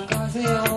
マンな風